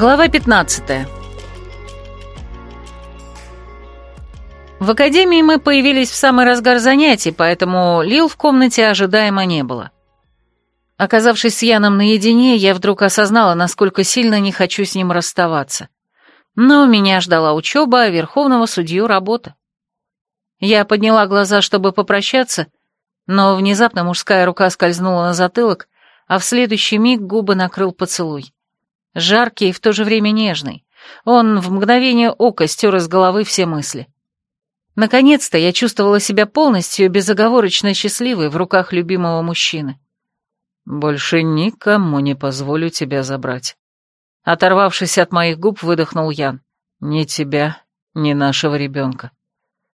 Глава 15 В академии мы появились в самый разгар занятий, поэтому Лил в комнате ожидаемо не было. Оказавшись с Яном наедине, я вдруг осознала, насколько сильно не хочу с ним расставаться. Но меня ждала учеба, а верховного судью работа. Я подняла глаза, чтобы попрощаться, но внезапно мужская рука скользнула на затылок, а в следующий миг губы накрыл поцелуй. Жаркий и в то же время нежный. Он в мгновение ока стер из головы все мысли. Наконец-то я чувствовала себя полностью безоговорочно счастливой в руках любимого мужчины. «Больше никому не позволю тебя забрать». Оторвавшись от моих губ, выдохнул Ян. «Ни тебя, ни нашего ребенка.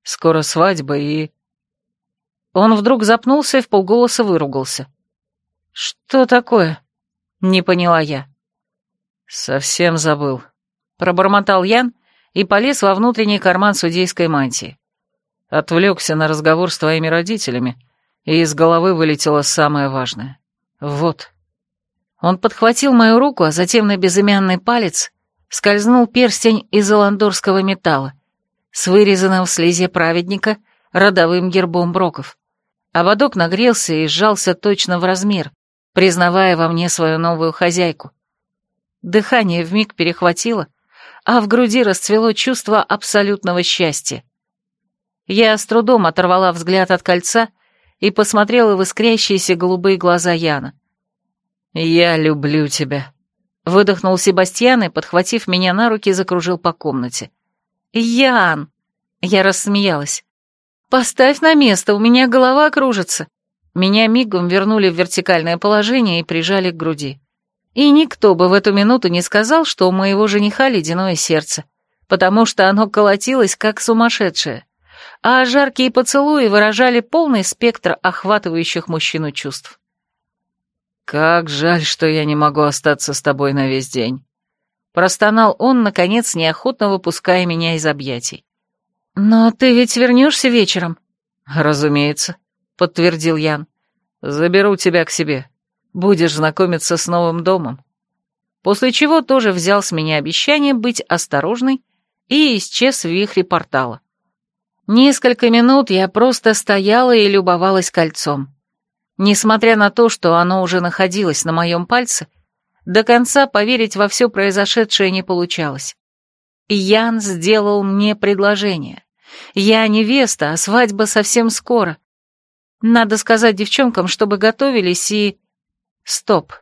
Скоро свадьба и...» Он вдруг запнулся и в полголоса выругался. «Что такое?» — не поняла я. «Совсем забыл», — пробормотал Ян и полез во внутренний карман судейской мантии. Отвлекся на разговор с твоими родителями, и из головы вылетело самое важное. Вот. Он подхватил мою руку, а затем на безымянный палец скользнул перстень из аландорского металла с вырезанным в слезе праведника родовым гербом Броков. Ободок нагрелся и сжался точно в размер, признавая во мне свою новую хозяйку. Дыхание вмиг перехватило, а в груди расцвело чувство абсолютного счастья. Я с трудом оторвала взгляд от кольца и посмотрела в искрящиеся голубые глаза Яна. «Я люблю тебя», — выдохнул Себастьян и, подхватив меня на руки, закружил по комнате. «Ян!» — я рассмеялась. «Поставь на место, у меня голова кружится». Меня мигом вернули в вертикальное положение и прижали к груди. И никто бы в эту минуту не сказал, что у моего жениха ледяное сердце, потому что оно колотилось как сумасшедшее, а жаркие поцелуи выражали полный спектр охватывающих мужчину чувств. «Как жаль, что я не могу остаться с тобой на весь день», — простонал он, наконец, неохотно выпуская меня из объятий. «Но ты ведь вернешься вечером?» «Разумеется», — подтвердил Ян. «Заберу тебя к себе» будешь знакомиться с новым домом. После чего тоже взял с меня обещание быть осторожной и исчез в вихре портала. Несколько минут я просто стояла и любовалась кольцом. Несмотря на то, что оно уже находилось на моем пальце, до конца поверить во все произошедшее не получалось. Ян сделал мне предложение. Я невеста, а свадьба совсем скоро. Надо сказать девчонкам, чтобы готовились и... Стоп.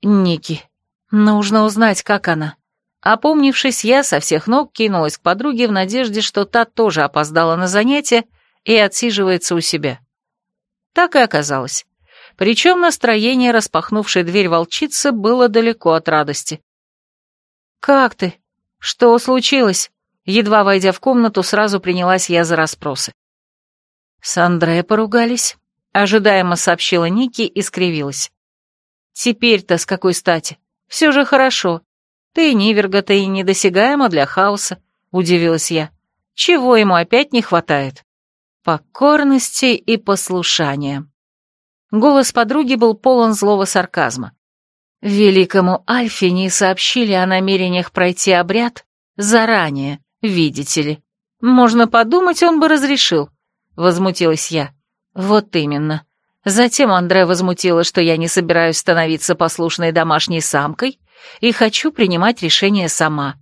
Ники. Нужно узнать, как она. Опомнившись, я со всех ног кинулась к подруге в надежде, что та тоже опоздала на занятие и отсиживается у себя. Так и оказалось. Причем настроение распахнувшей дверь волчицы было далеко от радости. «Как ты? Что случилось?» Едва войдя в комнату, сразу принялась я за расспросы. «С Андре поругались», — ожидаемо сообщила Ники и скривилась. Теперь-то с какой стати? Все же хорошо. Ты Ниверга-то и недосягаема для хаоса, удивилась я. Чего ему опять не хватает? Покорности и послушания. Голос подруги был полон злого сарказма. Великому Альфе не сообщили о намерениях пройти обряд заранее, видите ли. Можно подумать, он бы разрешил, возмутилась я. Вот именно. Затем Андре возмутила, что я не собираюсь становиться послушной домашней самкой и хочу принимать решение сама,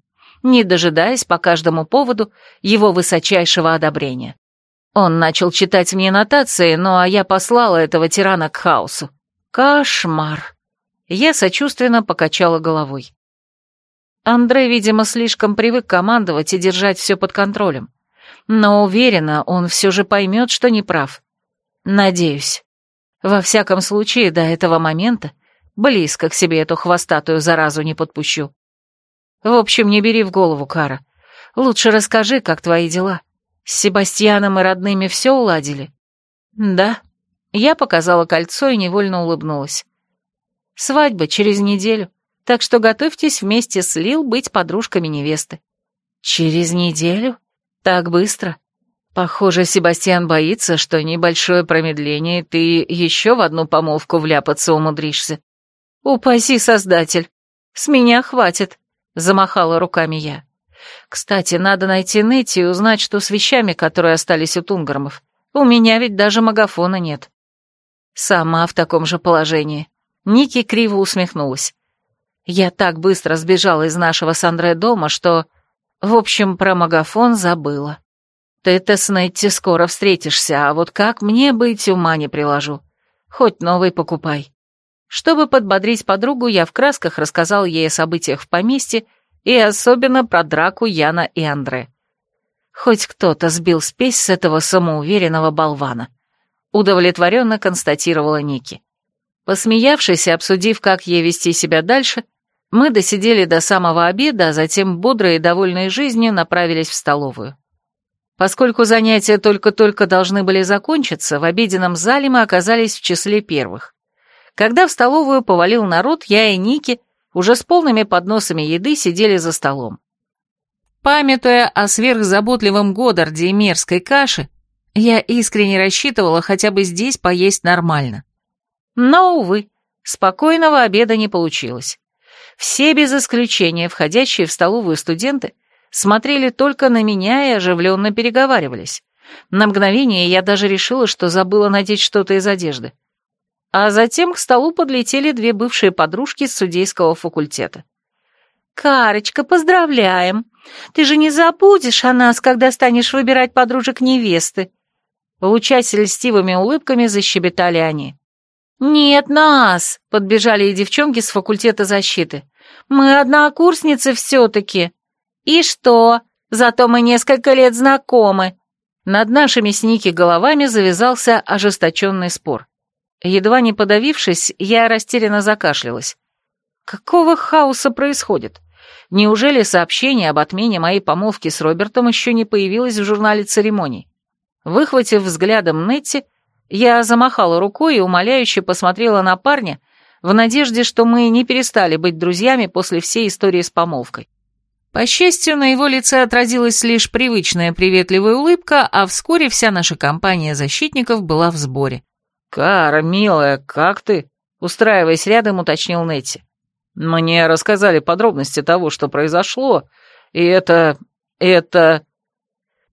не дожидаясь по каждому поводу его высочайшего одобрения. Он начал читать мне нотации, ну а я послала этого тирана к хаосу. Кошмар. Я сочувственно покачала головой. Андре, видимо, слишком привык командовать и держать все под контролем. Но уверена, он все же поймет, что не прав. Надеюсь. Во всяком случае, до этого момента близко к себе эту хвостатую заразу не подпущу. В общем, не бери в голову, Кара. Лучше расскажи, как твои дела. С Себастьяном и родными все уладили? Да. Я показала кольцо и невольно улыбнулась. Свадьба через неделю, так что готовьтесь вместе с Лил быть подружками невесты. Через неделю? Так быстро? Похоже, Себастьян боится, что небольшое промедление, ты еще в одну помолвку вляпаться умудришься. Упаси, Создатель. С меня хватит. — замахала руками я. «Кстати, надо найти Нетти и узнать, что с вещами, которые остались у Тунгармов. У меня ведь даже магафона нет». Сама в таком же положении. Ники криво усмехнулась. Я так быстро сбежала из нашего с Андре дома, что... В общем, про магафон забыла. Ты-то с Нетти скоро встретишься, а вот как мне быть, ума не приложу. Хоть новый покупай. Чтобы подбодрить подругу, я в красках рассказал ей о событиях в поместье и особенно про драку Яна и Андре. Хоть кто-то сбил спесь с этого самоуверенного болвана. Удовлетворенно констатировала Ники. Посмеявшись и обсудив, как ей вести себя дальше, мы досидели до самого обеда, а затем, бодрые и довольные жизнью, направились в столовую. Поскольку занятия только-только должны были закончиться, в обеденном зале мы оказались в числе первых. Когда в столовую повалил народ, я и Ники уже с полными подносами еды сидели за столом. Памятуя о сверхзаботливом Годдарде и мерзкой каше, я искренне рассчитывала хотя бы здесь поесть нормально. Но, увы, спокойного обеда не получилось. Все без исключения входящие в столовую студенты смотрели только на меня и оживленно переговаривались. На мгновение я даже решила, что забыла надеть что-то из одежды. А затем к столу подлетели две бывшие подружки с судейского факультета. «Карочка, поздравляем! Ты же не забудешь о нас, когда станешь выбирать подружек невесты!» Получаясь льстивыми улыбками, защебетали они. «Нет нас!» — подбежали и девчонки с факультета защиты. «Мы однокурсницы все-таки!» «И что? Зато мы несколько лет знакомы!» Над нашими с Ники головами завязался ожесточенный спор. Едва не подавившись, я растерянно закашлялась. Какого хаоса происходит? Неужели сообщение об отмене моей помолвки с Робертом еще не появилось в журнале церемоний? Выхватив взглядом Нетти, я замахала рукой и умоляюще посмотрела на парня в надежде, что мы не перестали быть друзьями после всей истории с помолвкой. По счастью, на его лице отразилась лишь привычная приветливая улыбка, а вскоре вся наша компания защитников была в сборе. «Кара, милая, как ты?» — устраиваясь рядом, уточнил Нетти. «Мне рассказали подробности того, что произошло, и это... это...»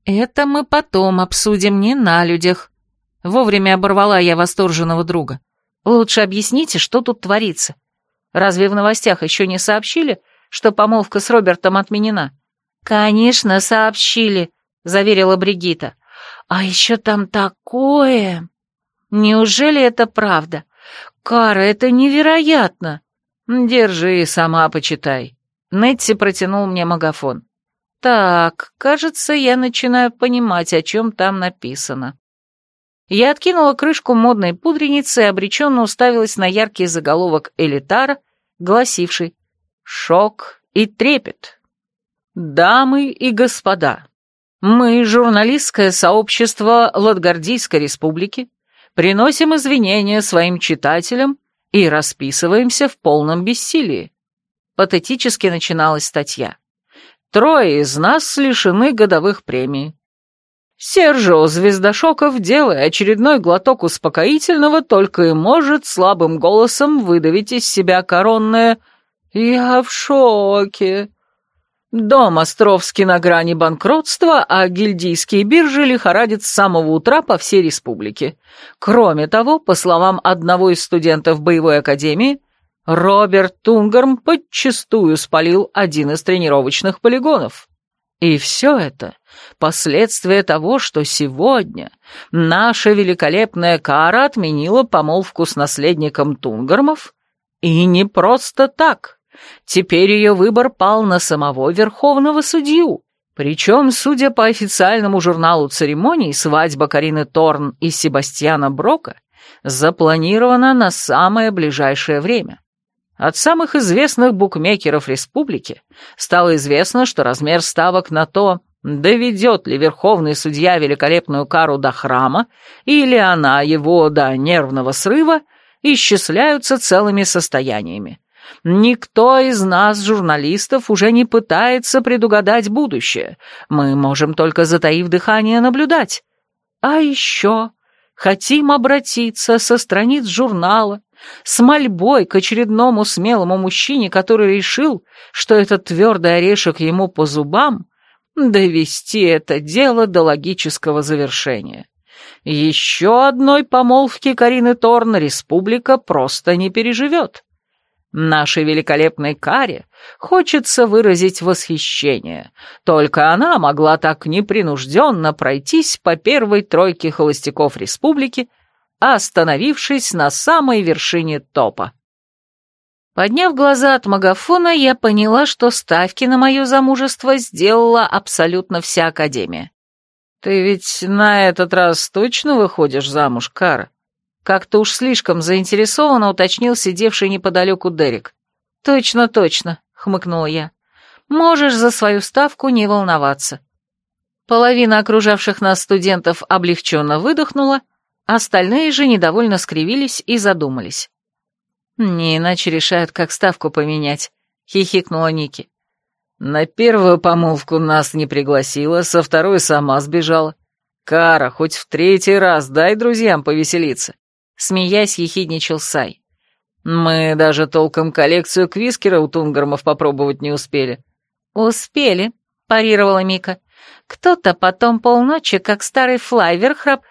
«Это мы потом обсудим не на людях», Вовремя оборвала я восторженного друга. Лучше объясните, что тут творится. Разве в новостях еще не сообщили, что помолвка с Робертом отменена? Конечно, сообщили, заверила Бригита. А еще там такое... Неужели это правда? Кара, это невероятно. Держи, сама почитай. Нетти протянул мне магафон. Так, кажется, я начинаю понимать, о чем там написано. Я откинула крышку модной пудреницы и обреченно уставилась на яркий заголовок элитара, гласивший «Шок и трепет». «Дамы и господа, мы, журналистское сообщество Латгардийской республики, приносим извинения своим читателям и расписываемся в полном бессилии». Патетически начиналась статья. «Трое из нас лишены годовых премий. Сержио Звездошоков, делая очередной глоток успокоительного, только и может слабым голосом выдавить из себя коронное «Я в шоке». Дом Островский на грани банкротства, а гильдийские биржи лихорадят с самого утра по всей республике. Кроме того, по словам одного из студентов боевой академии, Роберт Тунгарм подчастую спалил один из тренировочных полигонов. И все это — последствия того, что сегодня наша великолепная Кара отменила помолвку с наследником Тунгармов, и не просто так. Теперь ее выбор пал на самого верховного судью, причем, судя по официальному журналу церемоний, свадьба Карины Торн и Себастьяна Брока запланирована на самое ближайшее время. От самых известных букмекеров республики стало известно, что размер ставок на то, доведет ли верховный судья великолепную кару до храма, или она его до нервного срыва, исчисляются целыми состояниями. Никто из нас, журналистов, уже не пытается предугадать будущее. Мы можем только, затаив дыхание, наблюдать. А еще хотим обратиться со страниц журнала с мольбой к очередному смелому мужчине, который решил, что этот твердый орешек ему по зубам, довести это дело до логического завершения. Еще одной помолвки Карины Торн республика просто не переживет. Нашей великолепной Каре хочется выразить восхищение. Только она могла так непринужденно пройтись по первой тройке холостяков республики, остановившись на самой вершине топа. Подняв глаза от магафона, я поняла, что ставки на мое замужество сделала абсолютно вся Академия. «Ты ведь на этот раз точно выходишь замуж, Кара?» Как-то уж слишком заинтересованно уточнил сидевший неподалеку Дерек. «Точно, точно», — хмыкнула я. «Можешь за свою ставку не волноваться». Половина окружавших нас студентов облегченно выдохнула, остальные же недовольно скривились и задумались. «Не иначе решают, как ставку поменять», — хихикнула Ники. «На первую помолвку нас не пригласила, со второй сама сбежала. Кара, хоть в третий раз дай друзьям повеселиться смеясь, ехидничал Сай. «Мы даже толком коллекцию квискера у Тунгормов попробовать не успели». «Успели», — парировала Мика. «Кто-то потом полночи, как старый флайвер, храп...»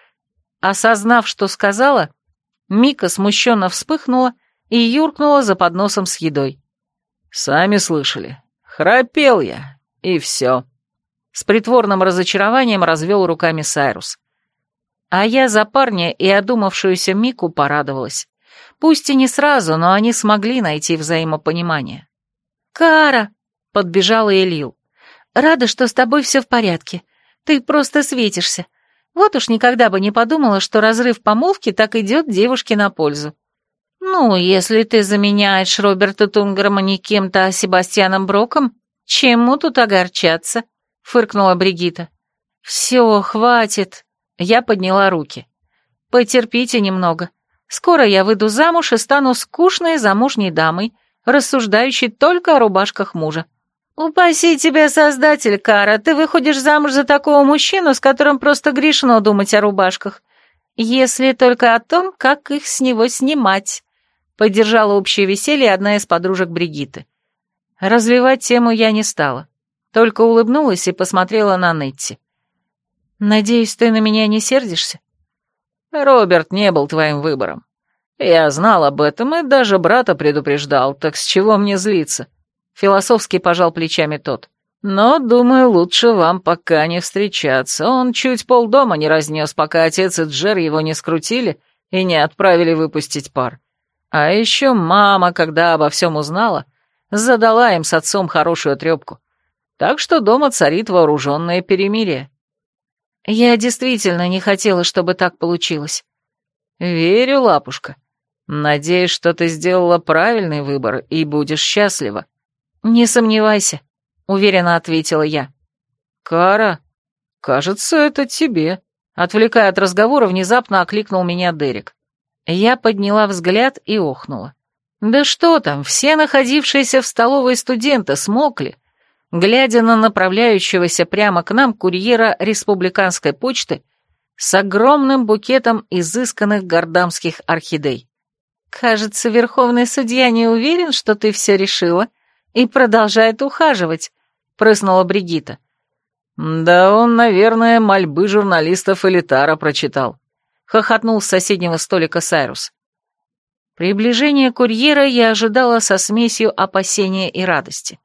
Осознав, что сказала, Мика смущенно вспыхнула и юркнула за подносом с едой. «Сами слышали. Храпел я, и все». С притворным разочарованием развел руками Сайрус. А я за парня и одумавшуюся Мику порадовалась. Пусть и не сразу, но они смогли найти взаимопонимание. «Кара!» — подбежала Элил. «Рада, что с тобой все в порядке. Ты просто светишься. Вот уж никогда бы не подумала, что разрыв помолвки так идет девушке на пользу. Ну, если ты заменяешь Роберта Тунгерма не кем-то, а Себастьяном Броком, чему тут огорчаться?» — фыркнула Бригита. «Все, хватит!» Я подняла руки. «Потерпите немного. Скоро я выйду замуж и стану скучной замужней дамой, рассуждающей только о рубашках мужа. «Упаси тебя, создатель, Кара, ты выходишь замуж за такого мужчину, с которым просто грешно думать о рубашках. Если только о том, как их с него снимать», — поддержала общее веселье одна из подружек Бригиты. Развивать тему я не стала, только улыбнулась и посмотрела на Нетти. Надеюсь, ты на меня не сердишься? Роберт не был твоим выбором. Я знал об этом и даже брата предупреждал, так с чего мне злиться? Философски пожал плечами тот. Но, думаю, лучше вам пока не встречаться. Он чуть полдома не разнес, пока отец и Джер его не скрутили и не отправили выпустить пар. А еще мама, когда обо всем узнала, задала им с отцом хорошую трепку. Так что дома царит вооруженное перемирие. Я действительно не хотела, чтобы так получилось. Верю, лапушка. Надеюсь, что ты сделала правильный выбор и будешь счастлива. Не сомневайся, уверенно ответила я. Кара, кажется, это тебе. Отвлекая от разговора, внезапно окликнул меня Дерек. Я подняла взгляд и охнула. Да что там, все находившиеся в столовой студенты смокли, глядя на направляющегося прямо к нам курьера республиканской почты с огромным букетом изысканных гордамских орхидей. «Кажется, верховный судья не уверен, что ты все решила, и продолжает ухаживать», — прыснула Бригита. «Да он, наверное, мольбы журналистов Элитара прочитал», — хохотнул с соседнего столика Сайрус. Приближение курьера я ожидала со смесью опасения и радости.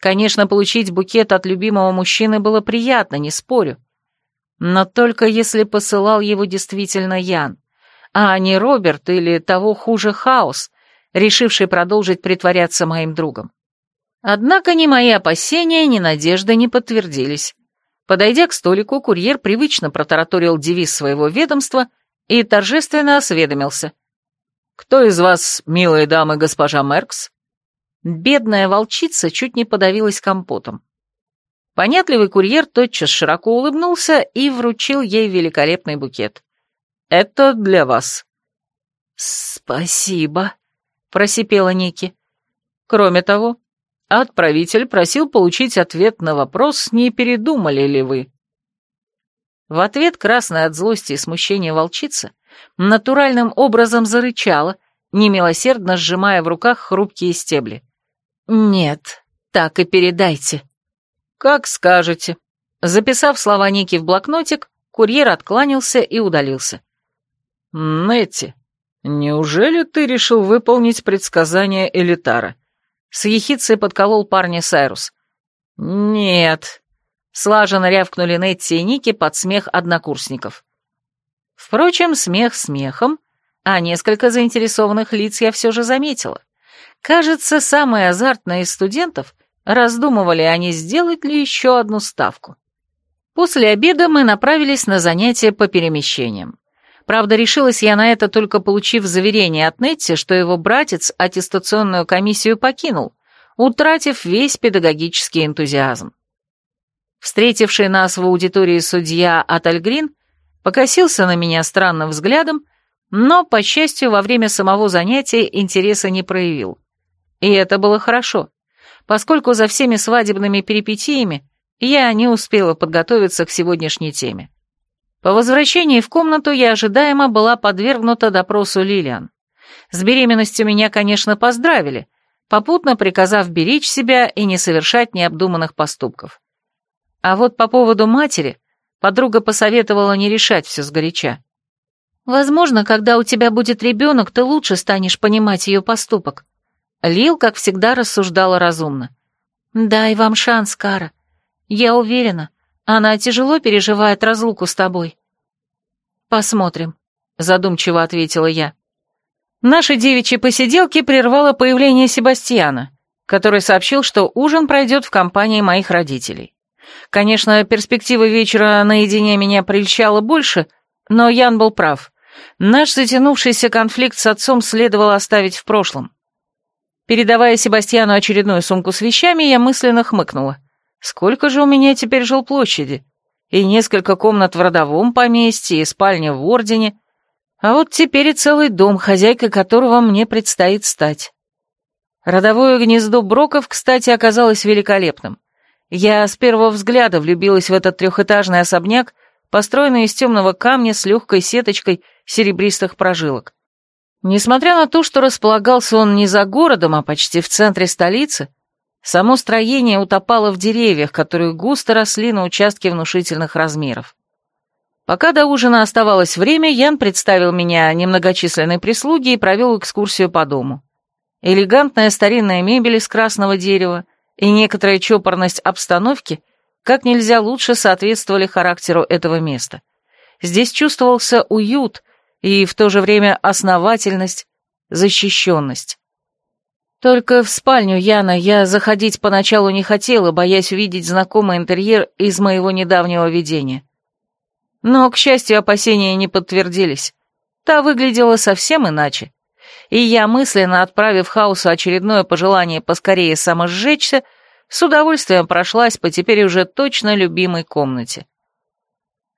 Конечно, получить букет от любимого мужчины было приятно, не спорю. Но только если посылал его действительно Ян, а не Роберт или того хуже Хаос, решивший продолжить притворяться моим другом. Однако ни мои опасения, ни надежды не подтвердились. Подойдя к столику, курьер привычно протараторил девиз своего ведомства и торжественно осведомился. «Кто из вас, милые дамы, госпожа Меркс?» Бедная волчица чуть не подавилась компотом. Понятливый курьер тотчас широко улыбнулся и вручил ей великолепный букет. «Это для вас». «Спасибо», — просипела Ники. Кроме того, отправитель просил получить ответ на вопрос, не передумали ли вы. В ответ красная от злости и смущения волчица натуральным образом зарычала немилосердно сжимая в руках хрупкие стебли. «Нет, так и передайте». «Как скажете». Записав слова Ники в блокнотик, курьер откланялся и удалился. «Нетти, неужели ты решил выполнить предсказание Элитара?» С ехицей подколол парня Сайрус. «Нет», — слаженно рявкнули Нетти и Ники под смех однокурсников. Впрочем, смех смехом, а несколько заинтересованных лиц я все же заметила. Кажется, самые азартные из студентов раздумывали, а не сделать ли еще одну ставку. После обеда мы направились на занятия по перемещениям. Правда, решилась я на это, только получив заверение от Нетти, что его братец аттестационную комиссию покинул, утратив весь педагогический энтузиазм. Встретивший нас в аудитории судья Атальгрин покосился на меня странным взглядом, но, по счастью, во время самого занятия интереса не проявил. И это было хорошо, поскольку за всеми свадебными перипетиями я не успела подготовиться к сегодняшней теме. По возвращении в комнату я ожидаемо была подвергнута допросу Лилиан. С беременностью меня, конечно, поздравили, попутно приказав беречь себя и не совершать необдуманных поступков. А вот по поводу матери подруга посоветовала не решать все сгоряча. Возможно, когда у тебя будет ребенок, ты лучше станешь понимать ее поступок. Лил, как всегда, рассуждала разумно. Дай вам шанс, Кара. Я уверена, она тяжело переживает разлуку с тобой. Посмотрим, задумчиво ответила я. Наши девичьи посиделки прервало появление Себастьяна, который сообщил, что ужин пройдет в компании моих родителей. Конечно, перспектива вечера наедине меня прельщала больше, но Ян был прав. Наш затянувшийся конфликт с отцом следовало оставить в прошлом. Передавая Себастьяну очередную сумку с вещами, я мысленно хмыкнула. Сколько же у меня теперь жилплощади? И несколько комнат в родовом поместье, и спальня в Ордене. А вот теперь и целый дом, хозяйкой которого мне предстоит стать. Родовое гнездо Броков, кстати, оказалось великолепным. Я с первого взгляда влюбилась в этот трехэтажный особняк, построенный из темного камня с легкой сеточкой серебристых прожилок. Несмотря на то, что располагался он не за городом, а почти в центре столицы, само строение утопало в деревьях, которые густо росли на участке внушительных размеров. Пока до ужина оставалось время, Ян представил меня немногочисленной прислуге и провел экскурсию по дому. Элегантная старинная мебель из красного дерева и некоторая чопорность обстановки как нельзя лучше соответствовали характеру этого места. Здесь чувствовался уют и в то же время основательность, защищенность. Только в спальню Яна я заходить поначалу не хотела, боясь увидеть знакомый интерьер из моего недавнего видения. Но, к счастью, опасения не подтвердились. Та выглядела совсем иначе. И я, мысленно отправив хаосу очередное пожелание поскорее самосжечься, с удовольствием прошлась по теперь уже точно любимой комнате.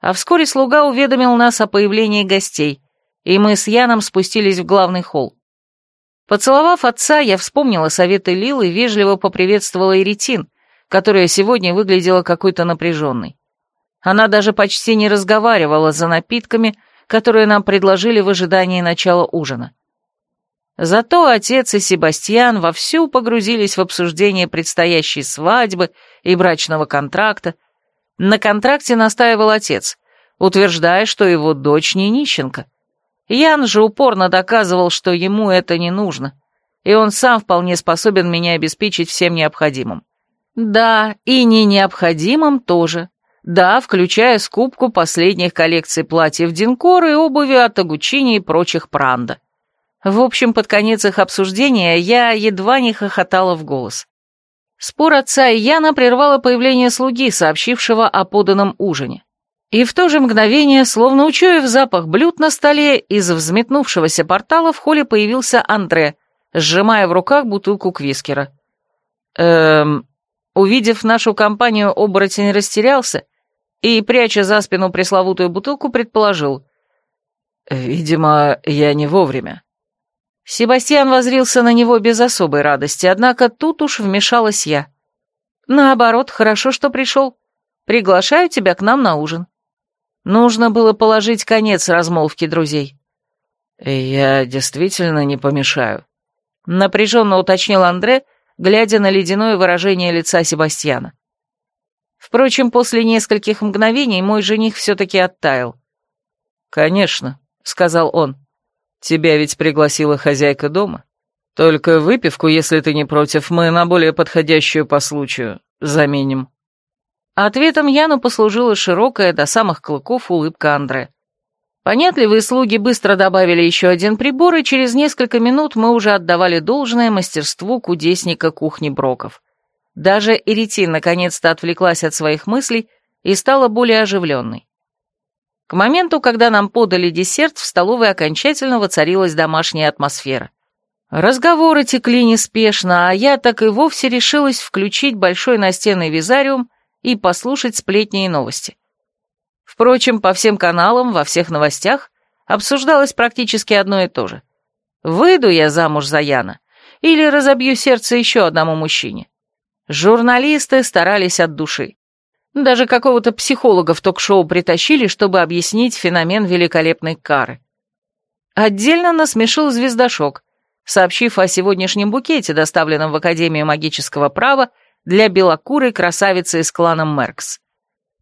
А вскоре слуга уведомил нас о появлении гостей, и мы с Яном спустились в главный холл. Поцеловав отца, я вспомнила советы Лилы и вежливо поприветствовала Иритин, которая сегодня выглядела какой-то напряженной. Она даже почти не разговаривала за напитками, которые нам предложили в ожидании начала ужина. Зато отец и Себастьян вовсю погрузились в обсуждение предстоящей свадьбы и брачного контракта. На контракте настаивал отец, утверждая, что его дочь не нищенка. Ян же упорно доказывал, что ему это не нужно, и он сам вполне способен меня обеспечить всем необходимым. Да, и не необходимым тоже. Да, включая скупку последних коллекций платьев Динкор и обуви от Агучини и прочих Пранда. В общем, под конец их обсуждения я едва не хохотала в голос. Спор отца и Яна прервало появление слуги, сообщившего о поданном ужине. И в то же мгновение, словно учуяв запах блюд на столе, из взметнувшегося портала в холле появился Андре, сжимая в руках бутылку квискера. Эм... Увидев нашу компанию, оборотень растерялся и, пряча за спину пресловутую бутылку, предположил. «Видимо, я не вовремя». Себастьян возрился на него без особой радости, однако тут уж вмешалась я. Наоборот, хорошо, что пришел. Приглашаю тебя к нам на ужин. Нужно было положить конец размолвке друзей. «Я действительно не помешаю», — напряженно уточнил Андре, глядя на ледяное выражение лица Себастьяна. Впрочем, после нескольких мгновений мой жених все-таки оттаял. «Конечно», — сказал он. «Тебя ведь пригласила хозяйка дома. Только выпивку, если ты не против, мы на более подходящую по случаю заменим». Ответом Яну послужила широкая до самых клыков улыбка Андре. Понятливые слуги быстро добавили еще один прибор, и через несколько минут мы уже отдавали должное мастерству кудесника кухни Броков. Даже Эритин наконец-то отвлеклась от своих мыслей и стала более оживленной. К моменту, когда нам подали десерт, в столовой окончательно воцарилась домашняя атмосфера. Разговоры текли неспешно, а я так и вовсе решилась включить большой настенный визариум и послушать сплетни и новости. Впрочем, по всем каналам, во всех новостях обсуждалось практически одно и то же. Выйду я замуж за Яна или разобью сердце еще одному мужчине. Журналисты старались от души. Даже какого-то психолога в ток-шоу притащили, чтобы объяснить феномен великолепной кары. Отдельно насмешил звездошок, сообщив о сегодняшнем букете, доставленном в Академию магического права для белокурой красавицы из клана Меркс.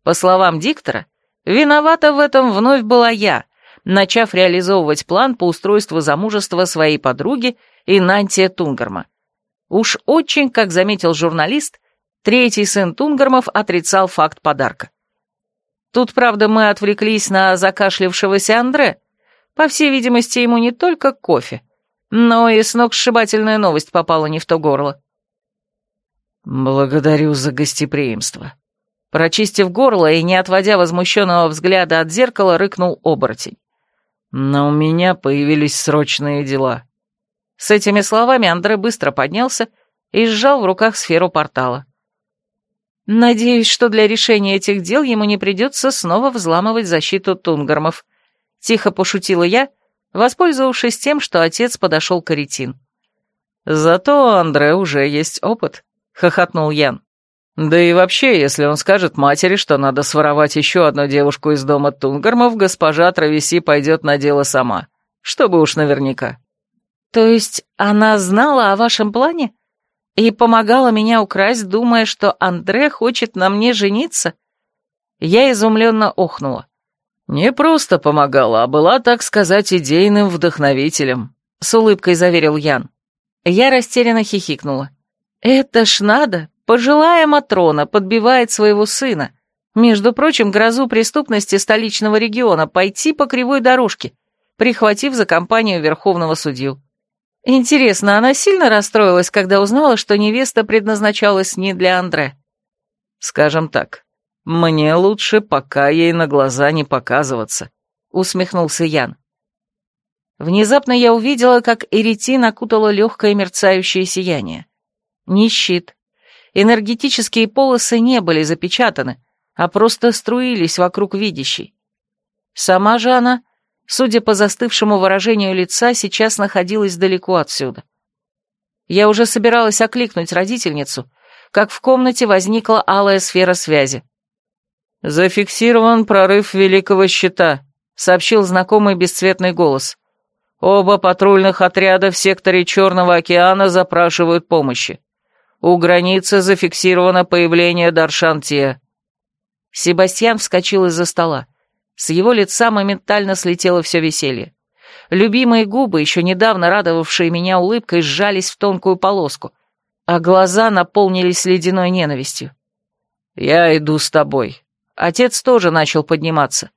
По словам диктора, виновата в этом вновь была я, начав реализовывать план по устройству замужества своей подруги Инантия Тунгарма. Уж очень, как заметил журналист, третий сын Тунгармов отрицал факт подарка. Тут, правда, мы отвлеклись на закашлившегося Андре. По всей видимости, ему не только кофе, но и сногсшибательная новость попала не в то горло. «Благодарю за гостеприимство». Прочистив горло и не отводя возмущенного взгляда от зеркала, рыкнул оборотень. «Но у меня появились срочные дела». С этими словами Андре быстро поднялся и сжал в руках сферу портала. «Надеюсь, что для решения этих дел ему не придется снова взламывать защиту Тунгармов», — тихо пошутила я, воспользовавшись тем, что отец подошел к Аретин. «Зато у Андре уже есть опыт», — хохотнул Ян. «Да и вообще, если он скажет матери, что надо своровать еще одну девушку из дома Тунгармов, госпожа Травеси пойдет на дело сама, чтобы уж наверняка». «То есть она знала о вашем плане? И помогала меня украсть, думая, что Андре хочет на мне жениться?» Я изумленно охнула. «Не просто помогала, а была, так сказать, идейным вдохновителем», — с улыбкой заверил Ян. Я растерянно хихикнула. «Это ж надо! Пожилая Матрона подбивает своего сына, между прочим, грозу преступности столичного региона, пойти по кривой дорожке, прихватив за компанию верховного судью. Интересно, она сильно расстроилась, когда узнала, что невеста предназначалась не для Андре? Скажем так, мне лучше пока ей на глаза не показываться, усмехнулся Ян. Внезапно я увидела, как Эритин окутала легкое мерцающее сияние. Ни щит. Энергетические полосы не были запечатаны, а просто струились вокруг видящей. Сама же она, судя по застывшему выражению лица, сейчас находилась далеко отсюда. Я уже собиралась окликнуть родительницу, как в комнате возникла алая сфера связи. «Зафиксирован прорыв великого щита», — сообщил знакомый бесцветный голос. «Оба патрульных отряда в секторе Черного океана запрашивают помощи. У границы зафиксировано появление Даршантия». Себастьян вскочил из-за стола. С его лица моментально слетело все веселье. Любимые губы, еще недавно радовавшие меня улыбкой, сжались в тонкую полоску, а глаза наполнились ледяной ненавистью. «Я иду с тобой». Отец тоже начал подниматься.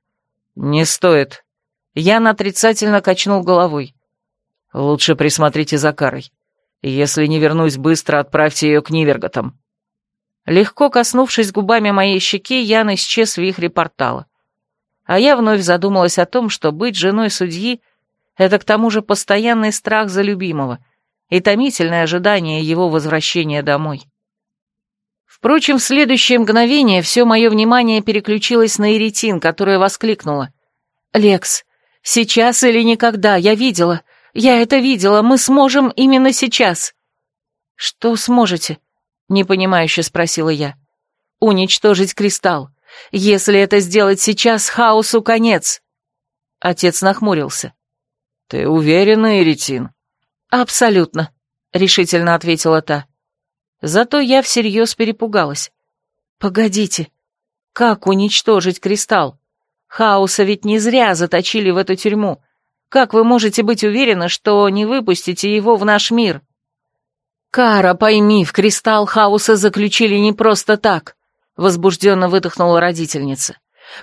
«Не стоит». Я отрицательно качнул головой. «Лучше присмотрите за Карой. Если не вернусь быстро, отправьте ее к Ниверготам». Легко коснувшись губами моей щеки, Ян исчез в вихре портала. А я вновь задумалась о том, что быть женой судьи — это к тому же постоянный страх за любимого и томительное ожидание его возвращения домой. Впрочем, в следующее мгновение все мое внимание переключилось на Иритин, которая воскликнула. «Лекс, сейчас или никогда, я видела, я это видела, мы сможем именно сейчас». «Что сможете?» — непонимающе спросила я. «Уничтожить кристалл. Если это сделать сейчас, хаосу конец». Отец нахмурился. «Ты уверена, Иритин?» «Абсолютно», — решительно ответила та. Зато я всерьез перепугалась. «Погодите, как уничтожить кристалл? Хаоса ведь не зря заточили в эту тюрьму. Как вы можете быть уверены, что не выпустите его в наш мир?» «Кара, пойми, в кристалл хаоса заключили не просто так», — возбужденно выдохнула родительница.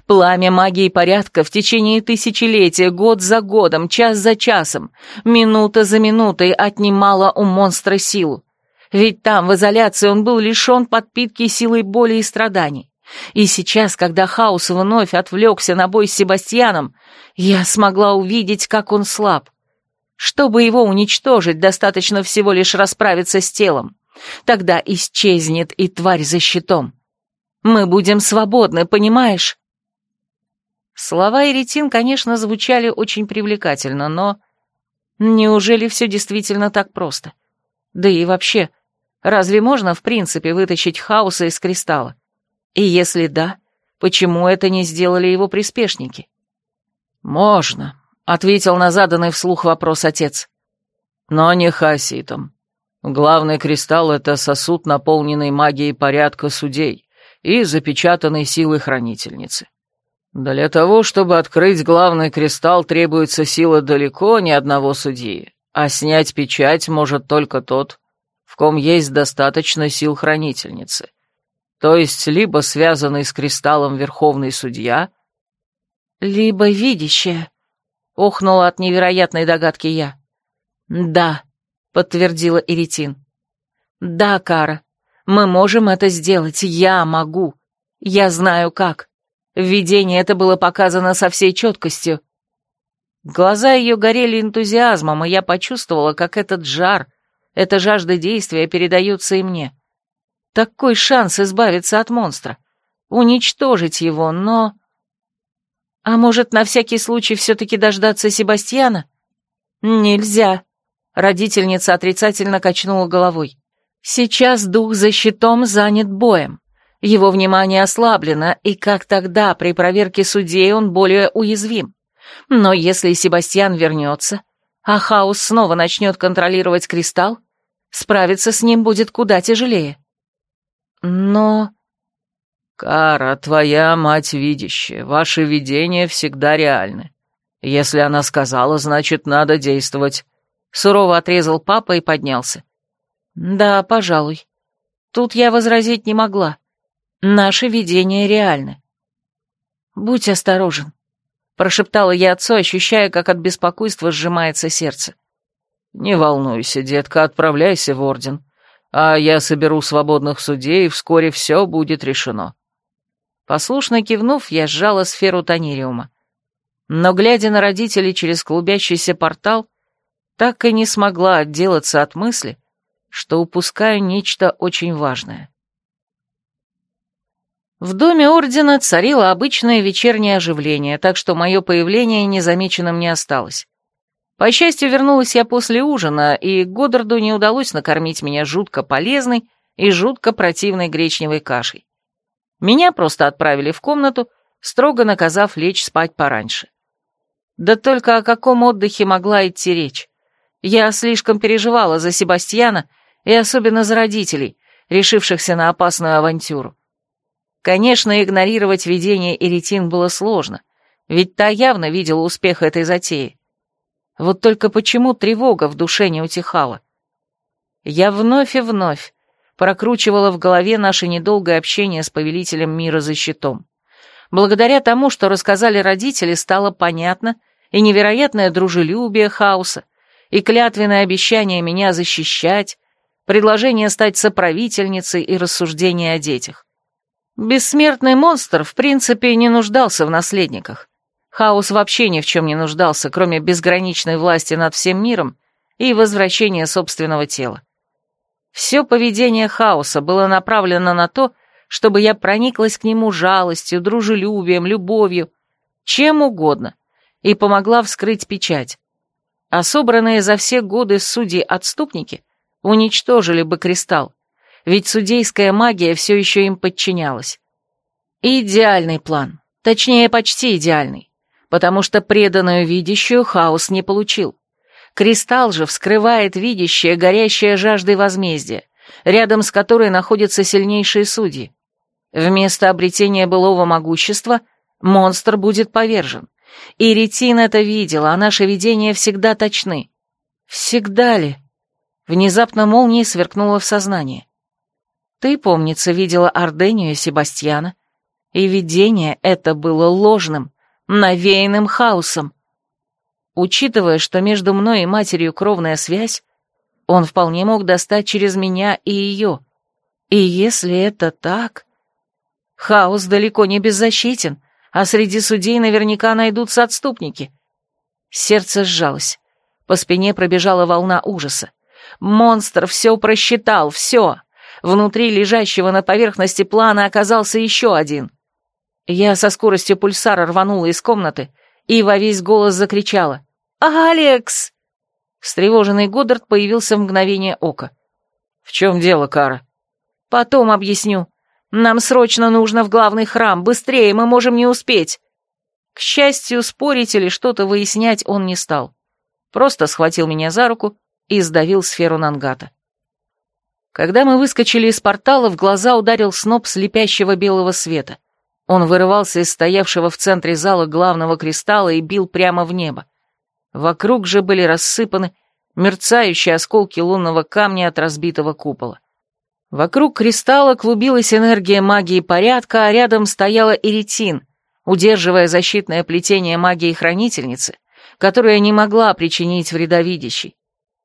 Пламя магии порядка в течение тысячелетия, год за годом, час за часом, минута за минутой отнимало у монстра силу. Ведь там, в изоляции, он был лишен подпитки силой боли и страданий. И сейчас, когда Хаус вновь отвлекся на бой с Себастьяном, я смогла увидеть, как он слаб. Чтобы его уничтожить, достаточно всего лишь расправиться с телом. Тогда исчезнет и тварь за щитом. Мы будем свободны, понимаешь? Слова Иритин, конечно, звучали очень привлекательно, но... Неужели все действительно так просто? Да и вообще, разве можно в принципе вытащить хаоса из кристалла? И если да, почему это не сделали его приспешники? «Можно», — ответил на заданный вслух вопрос отец. «Но не хаситом. Главный кристалл — это сосуд, наполненный магией порядка судей и запечатанной силой хранительницы. Для того, чтобы открыть главный кристалл, требуется сила далеко не одного судьи, а снять печать может только тот, в ком есть достаточно сил хранительницы. То есть либо связанный с кристаллом верховный судья, либо видящая, охнула от невероятной догадки я. Да, подтвердила Иритин. Да, Кара, мы можем это сделать, я могу. Я знаю как. В видении это было показано со всей четкостью. Глаза ее горели энтузиазмом, и я почувствовала, как этот жар, эта жажда действия передается и мне. Такой шанс избавиться от монстра, уничтожить его, но... А может, на всякий случай все-таки дождаться Себастьяна? Нельзя. Родительница отрицательно качнула головой. Сейчас дух за щитом занят боем. Его внимание ослаблено, и как тогда при проверке судей он более уязвим. Но если Себастьян вернется, а Хаус снова начнет контролировать кристалл, справиться с ним будет куда тяжелее. Но... «Кара, твоя мать видящая, ваши видения всегда реальны. Если она сказала, значит, надо действовать». Сурово отрезал папа и поднялся. «Да, пожалуй. Тут я возразить не могла. Наши видения реальны. «Будь осторожен», — прошептала я отцу, ощущая, как от беспокойства сжимается сердце. «Не волнуйся, детка, отправляйся в Орден, а я соберу свободных судей, и вскоре все будет решено». Послушно кивнув, я сжала сферу тонириума. Но, глядя на родителей через клубящийся портал, так и не смогла отделаться от мысли, что упускаю нечто очень важное. В доме Ордена царило обычное вечернее оживление, так что мое появление незамеченным не осталось. По счастью, вернулась я после ужина, и Годдарду не удалось накормить меня жутко полезной и жутко противной гречневой кашей. Меня просто отправили в комнату, строго наказав лечь спать пораньше. Да только о каком отдыхе могла идти речь? Я слишком переживала за Себастьяна и особенно за родителей, решившихся на опасную авантюру. Конечно, игнорировать видение Эритин было сложно, ведь та явно видела успех этой затеи. Вот только почему тревога в душе не утихала? Я вновь и вновь прокручивала в голове наше недолгое общение с повелителем мира за щитом. Благодаря тому, что рассказали родители, стало понятно и невероятное дружелюбие хаоса, и клятвенное обещание меня защищать, предложение стать соправительницей и рассуждение о детях. Бессмертный монстр, в принципе, не нуждался в наследниках. Хаос вообще ни в чем не нуждался, кроме безграничной власти над всем миром и возвращения собственного тела. Все поведение хаоса было направлено на то, чтобы я прониклась к нему жалостью, дружелюбием, любовью, чем угодно, и помогла вскрыть печать. А собранные за все годы судьи-отступники уничтожили бы кристалл, ведь судейская магия все еще им подчинялась. Идеальный план, точнее, почти идеальный, потому что преданную видящую хаос не получил. Кристалл же вскрывает видящее, горящее жаждой возмездия, рядом с которой находятся сильнейшие судьи. Вместо обретения былого могущества монстр будет повержен. И Ретин это видела, а наши видения всегда точны. Всегда ли? Внезапно молния сверкнула в сознании. Ты, помнится, видела Ордению и Себастьяна, и видение это было ложным, навеянным хаосом. Учитывая, что между мной и матерью кровная связь, он вполне мог достать через меня и ее. И если это так... Хаос далеко не беззащитен, а среди судей наверняка найдутся отступники. Сердце сжалось. По спине пробежала волна ужаса. Монстр все просчитал, все. Внутри лежащего на поверхности плана оказался еще один. Я со скоростью пульсара рванула из комнаты и во весь голос закричала. «Алекс!» Встревоженный Годдард появился в мгновение ока. «В чем дело, Кара?» «Потом объясню. Нам срочно нужно в главный храм. Быстрее, мы можем не успеть». К счастью, спорить или что-то выяснять он не стал. Просто схватил меня за руку и сдавил сферу Нангата. Когда мы выскочили из портала, в глаза ударил сноп слепящего белого света. Он вырывался из стоявшего в центре зала главного кристалла и бил прямо в небо. Вокруг же были рассыпаны мерцающие осколки лунного камня от разбитого купола. Вокруг кристалла клубилась энергия магии порядка, а рядом стояла Иритин, удерживая защитное плетение магии хранительницы, которая не могла причинить вреда видящей.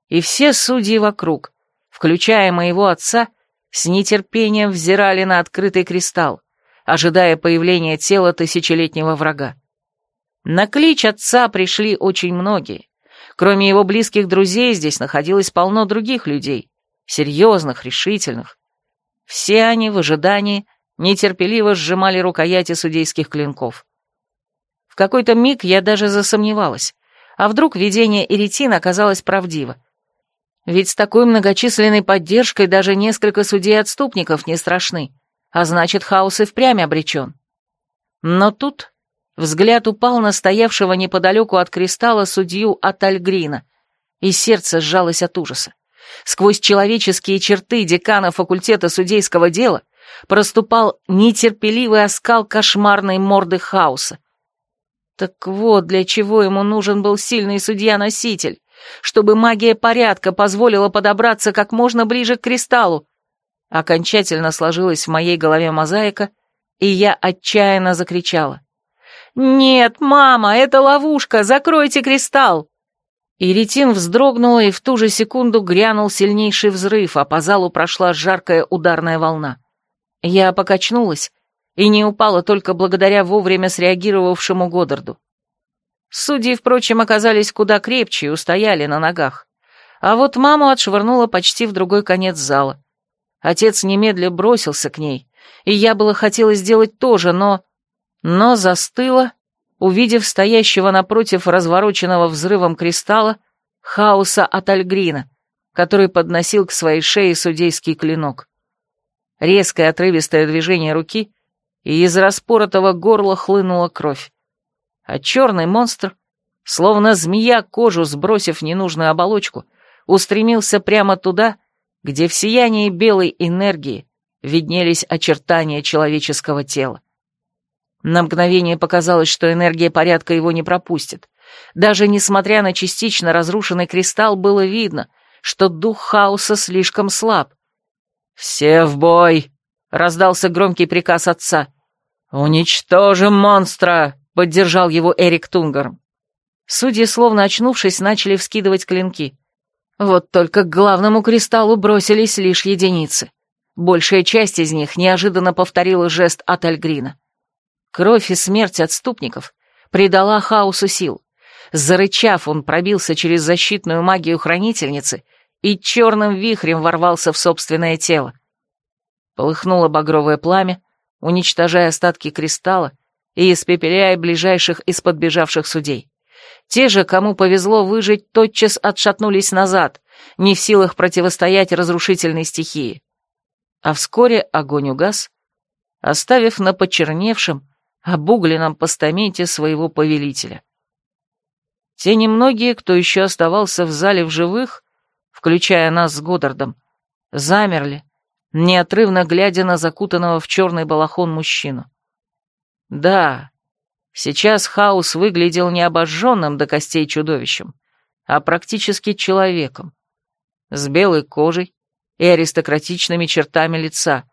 И все судьи вокруг, включая моего отца, с нетерпением взирали на открытый кристалл, ожидая появления тела тысячелетнего врага. На клич отца пришли очень многие. Кроме его близких друзей здесь находилось полно других людей, серьезных, решительных. Все они в ожидании нетерпеливо сжимали рукояти судейских клинков. В какой-то миг я даже засомневалась, а вдруг видение Иритин оказалось правдиво. Ведь с такой многочисленной поддержкой даже несколько судей-отступников не страшны, а значит, хаос и впрямь обречен. Но тут взгляд упал на стоявшего неподалеку от кристалла судью Атальгрина, и сердце сжалось от ужаса. Сквозь человеческие черты декана факультета судейского дела проступал нетерпеливый оскал кошмарной морды хаоса. Так вот, для чего ему нужен был сильный судья-носитель, чтобы магия порядка позволила подобраться как можно ближе к кристаллу. Окончательно сложилась в моей голове мозаика, и я отчаянно закричала. «Нет, мама, это ловушка! Закройте кристалл!» Иритин вздрогнула, и в ту же секунду грянул сильнейший взрыв, а по залу прошла жаркая ударная волна. Я покачнулась и не упала только благодаря вовремя среагировавшему Годдарду. Судьи, впрочем, оказались куда крепче и устояли на ногах. А вот маму отшвырнула почти в другой конец зала. Отец немедля бросился к ней, и я было хотела сделать то же, но... Но застыла увидев стоящего напротив развороченного взрывом кристалла хаоса от Альгрина, который подносил к своей шее судейский клинок. Резкое отрывистое движение руки, и из распоротого горла хлынула кровь. А черный монстр, словно змея кожу сбросив ненужную оболочку, устремился прямо туда, где в сиянии белой энергии виднелись очертания человеческого тела. На мгновение показалось, что энергия порядка его не пропустит. Даже несмотря на частично разрушенный кристалл, было видно, что дух хаоса слишком слаб. «Все в бой!» — раздался громкий приказ отца. «Уничтожим монстра!» — поддержал его Эрик Тунгар. Судьи, словно очнувшись, начали вскидывать клинки. Вот только к главному кристаллу бросились лишь единицы. Большая часть из них неожиданно повторила жест от Альгрина. Кровь и смерть отступников придала хаосу сил. Зарычав, он пробился через защитную магию хранительницы и черным вихрем ворвался в собственное тело. Полыхнуло багровое пламя, уничтожая остатки кристалла и испепеляя ближайших из подбежавших судей. Те же, кому повезло выжить, тотчас отшатнулись назад, не в силах противостоять разрушительной стихии. А вскоре огонь угас, оставив на почерневшем, обугленном постаменте своего повелителя. Те немногие, кто еще оставался в зале в живых, включая нас с Годдардом, замерли, неотрывно глядя на закутанного в черный балахон мужчину. Да, сейчас хаос выглядел не обожженным до костей чудовищем, а практически человеком, с белой кожей и аристократичными чертами лица,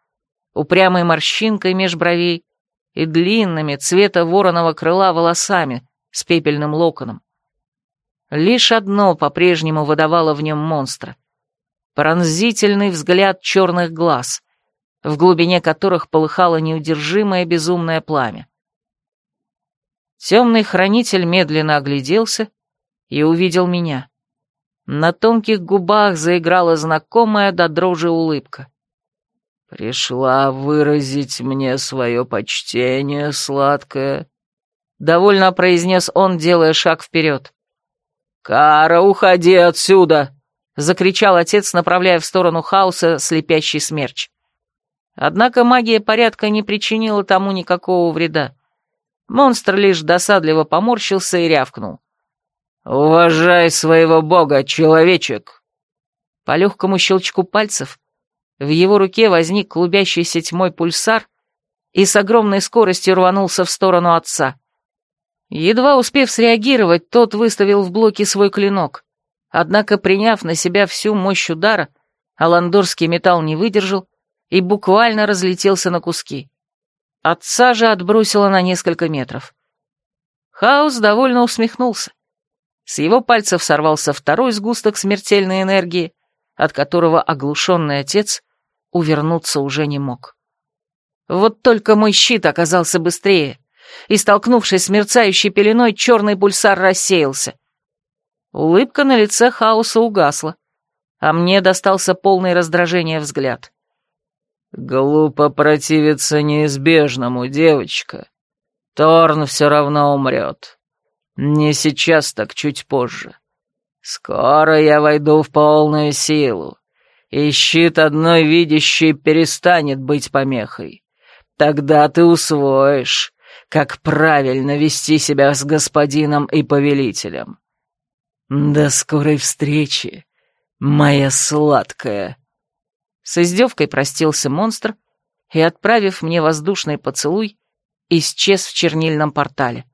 упрямой морщинкой меж бровей и длинными цвета вороного крыла волосами с пепельным локоном. Лишь одно по-прежнему выдавало в нем монстра. Пронзительный взгляд черных глаз, в глубине которых полыхало неудержимое безумное пламя. Темный хранитель медленно огляделся и увидел меня. На тонких губах заиграла знакомая до дрожи улыбка. «Пришла выразить мне свое почтение, сладкое», — довольно произнес он, делая шаг вперед. «Кара, уходи отсюда!» — закричал отец, направляя в сторону хаоса слепящий смерч. Однако магия порядка не причинила тому никакого вреда. Монстр лишь досадливо поморщился и рявкнул. «Уважай своего бога, человечек!» По легкому щелчку пальцев в его руке возник клубящийся тьмой пульсар и с огромной скоростью рванулся в сторону отца. Едва успев среагировать, тот выставил в блоке свой клинок. Однако, приняв на себя всю мощь удара, аландорский металл не выдержал и буквально разлетелся на куски. Отца же отбросило на несколько метров. Хаос довольно усмехнулся. С его пальцев сорвался второй сгусток смертельной энергии, от которого оглушенный отец увернуться уже не мог. Вот только мой щит оказался быстрее и, столкнувшись с мерцающей пеленой, черный пульсар рассеялся. Улыбка на лице хаоса угасла, а мне достался полный раздражения взгляд. «Глупо противиться неизбежному, девочка. Торн все равно умрет. Не сейчас, так чуть позже. Скоро я войду в полную силу, и щит одной видящей перестанет быть помехой. Тогда ты усвоишь, как правильно вести себя с господином и повелителем. До скорой встречи, моя сладкая. С издевкой простился монстр и, отправив мне воздушный поцелуй, исчез в чернильном портале.